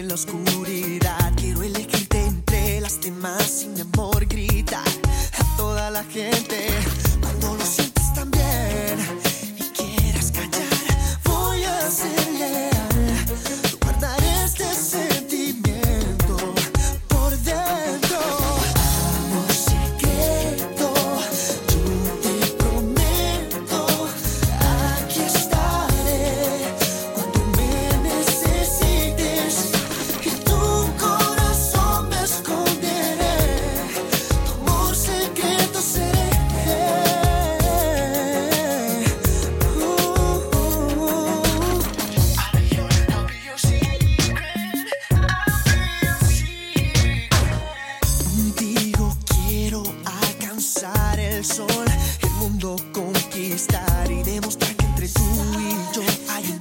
en la oscuridad. Quiero elegirte entre las demás sin amor, grita a toda la gente cuando lo siento. conquistar y demostrar que entre tú y yo hay un